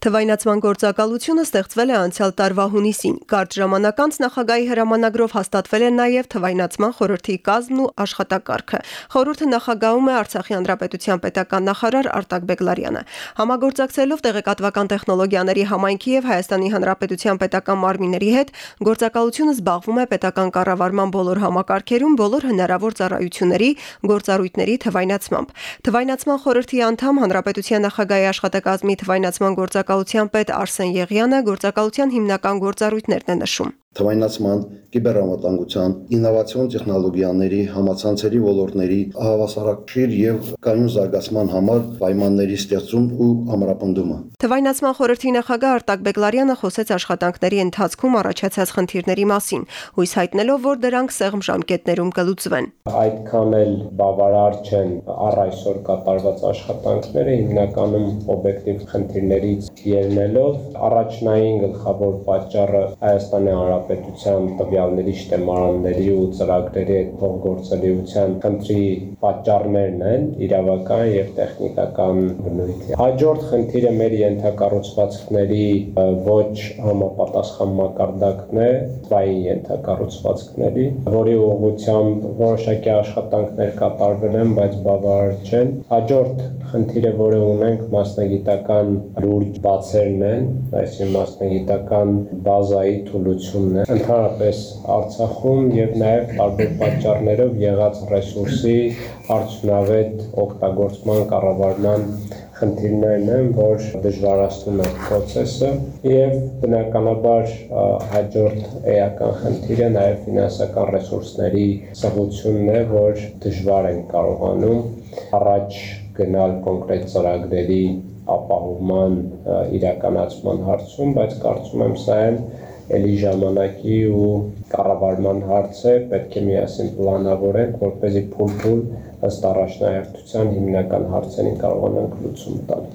Թվայնացման գործակալությունը ստեղծվել է անցյալ տարվա հունիսին։ Կարճ ժամանակ անց նախագահի հրամանագրով հաստատվել է նաև թվայնացման խորհրդի կազմն ու աշխատակարգը։ Խորհուրդը նախագահում է Արցախի հանրապետության պետական նախարար Արտակ Բեգլարյանը։ Համագործակցելով տեղեկատվական տեխնոլոգիաների համայնքի եւ Հայաստանի հանրապետության պետական մարմինների հետ, գործակալությունը զբաղվում է պետական կառավարման բոլոր համակարգերում բոլոր հնարավոր ծառայությունների, գործառույթների թվայնացմամբ։ Թվայնացման խորհրդի անդամ հանրապետության նախագահի աշխատակազմի թվայնացման գործակալությունը գործակալության պետ Արսեն Եղյանը գործակալության հիմնական գործառույթներն է նշում։ Թվայնացման, կիբերանվտանգության, ինովացիոն տեխնոլոգիաների, համացանցերի ոլորտների հավասարակշիռ եւ կայուն զարգացման համար պայմանների ստեղծում ու ամրապնդումը։ Թվայնացման խորհրդի նախագահ Արտակ Բեգլարյանը խոսեց աշխատանքների ընթացքում առաջացած խնդիրների մասին, հույս հայտնելով, որ դրանք սեղմ ժամկետներում կլուծվեն։ Այդքան էլ բավարար չեն առ այսօր կատարված աշխատանքները, հիմնականում օբյեկտիվ խնդիրներից ելնելով առաջնային գլխավոր պատճառը Հայաստանի Հանրապետության տվյալների շտեմարանների ու ծրագրերի հետ փոխգործելիության խնդրի պատճառներն են իրավական եւ տեխնիկական բնույթի։ Հաջորդ խնդիրը մեր ենթակառուցվածքների ոչ համապատասխան մակարդակն է, բային ենթակառուցվածքների, որի ուղղությամբ որոշակի աշխատանքներ կատարվել են, բայց բավարար չեն։ Հաջորդ խնդիրը, որը ունենք, մասնագիտական լուրջ բացերն են, այսինքն մասնագիտական բազայի թուլությունն է։ Ընդհանրապես Արցախում եւ նաեւ տարբեր պատճառներով եղած ռեսուրսի արդյունավետ օգտագործման կառավարման խնդիրներն են, որ դժվարացնում են process-ը եւ բնականաբար հաջորդ էական խնդիրը նաեւ ֆինանսական ռեսուրսների սղությունն է, որ դժվար են կարողանում առաջ գնալ կոնկրետ ծրագրերի ապահովման իրականացման հարցում, բայց կարծում եմ սա էլ էլի ժամանակի ու կառավարման հարց է, պետք է միասին պլանավորենք, որպեսզի փուլ-փուլ ըստ առաջնահերթության հիմնական հարցերին կարողանանք լուծում տալ։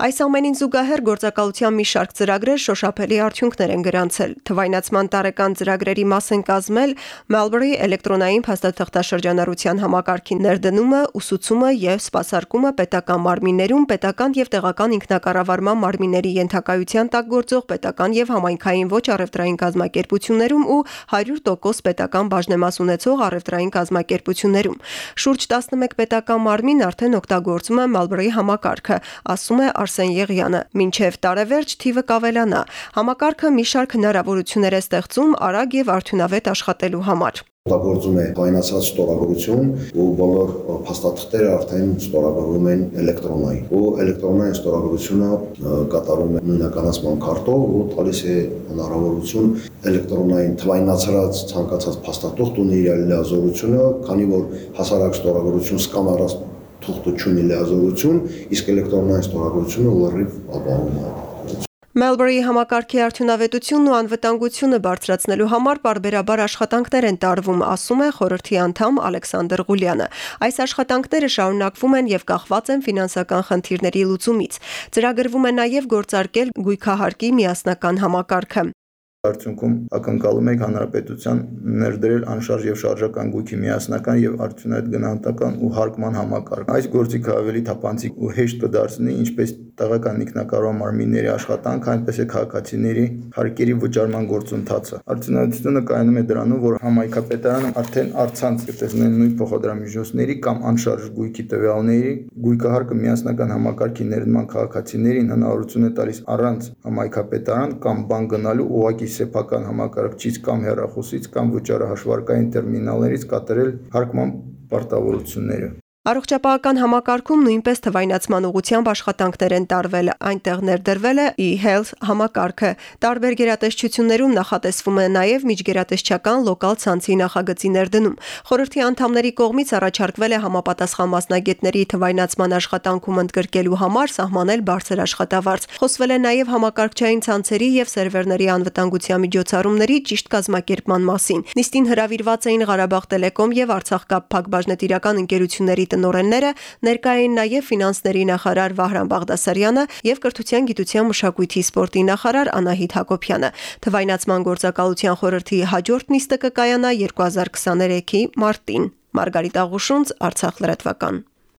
Այս ամենին զուգահեռ գործակալության մի շարք ծրագրեր շոշափելի արդյունքներ են գրանցել։ Թվայնացման տարեկան ծրագրերի մաս են կազմել Melbury էլեկտրոնային փաստաթղթաշրջանառության համակարգի ներդնումը, ուսուցումը եւ սպասարկումը պետական մարմիններում, պետական եւ տեղական ինքնակառավարման մարմինների ենթակայության տակ գործող պետական եւ համայնքային ոչ առևտրային կազմակերպություններում ու 100% պետական բաժնեմաս ունեցող առևտրային կազմակերպություններում։ Շուրջ 11 պետական մարմին արդեն օգտագործում է Melbury համակարգը, ասում է Արսեն Եղյանը։ Մինչև տարեվերջ թիվը կավելանա։ Համակարգը մի շարք հնարավորություններ է ստեղծում արագ եւ արդյունավետ աշխատելու համար օգտագործում է կայնացած ստորագրություն ու բոլոր փաստաթղթերը արդեն ստորագրվում են էլեկտրոնային ու էլեկտրոնային ստորագրությունը կատարում է նույնականացման քարտով ու տալիս է հնարավորություն էլեկտրոնային թվայնացրած ցանկացած փաստաթուղթ ունի իր լիազորությունը քանի որ հասարակ ստորագրություն սկանարած թուղթը ունի լիազորություն, իսկ էլեկտրոնային ստորագրությունը լրիվ ապահովում է։ Melbury համակարգի արդյունավետությունն ու անվտանգությունը բարձրացնելու համար բարբերաբար աշխատանքներ են տարվում, ասում է խորհրդի անդամ Ալեքսանդր Ղուլյանը։ Այս աշխատանքները շարունակվում են եւ կախված են ֆինանսական խնդիրների լուծումից։ Ծրագրվում է նաեւ գործարկել գույքահարկի միասնական համակարգը։ Արդյունքում ակնկալում եք հանրապետության ներդրել անշարժ եւ շարժական գույքի միասնական եւ արդյունավետ գնահատական ու հարկման համակարգ։ Այս գործիքը ավելի թափանցիկ ու հեշտ կդարձնի ինչպես տեղական ինքնակառավարման մարմինների աշխատանքը, այնպես է քաղաքացիների հարկերի վճարման գործընթացը։ Արդյունավետությունը կայանում է դրանում, որ համայնքապետարանը արդեն առցանց կտեսնեն նույն փոխադրամիջոցների կամ անշարժ գույքի տվյալների գույքահարկը միասնական համակարգի ներդման քաղաքացիներին հնարավորություն է տալիս առանց համայնքապետարան կամ բան գնալու ուղակի սեփական համակարգչից կամ հեռախոսից կամ վճարահաշվարկային տերմինալներից կատարել հարկման պարտավորությունները։ Առողջապահական համակարգում նույնպես թվայնացման ուղղությամբ աշխատանքներ են տարվել։ Այնտեղ ներդրվել է e-health համակարգը։ Տարբեր գերատեսչություններում նախատեսվում է նաև միջգերատեսչական լոկալ ցանցի նախագծի ներդնում։ Խորհրդի անդամների կողմից առաջարկվել է համապատասխան մասնագետների թվայնացման աշխատանքում ընդգրկելու համար սահմանել բարձր աշխատավարձ։ Խոսվել է նաև համակարգչային ցանցերի եւ սերվերների անվտանգության միջոցառումների ճիշտ կազմակերպման մասին։ Նիստին հրավիրված էին Ղարաբաղ Տելեկոմ եւ Արցախ կապ փակbaşնետիրական ընկերությունների տնօրենները, ներկա էին նաև ֆինանսների նախարար Վահրամ Բաղդասարյանը եւ կրթության, գիտության, մշակույթի, սպորտի նախարար Անահիտ Հակոբյանը։ Թվայնացման գործակալության խորհրդի հաջորդ նիստը կկայանա 2023-ի մարտին։ Մարգարիտ Աղուշունց, Արցախ լրատվական։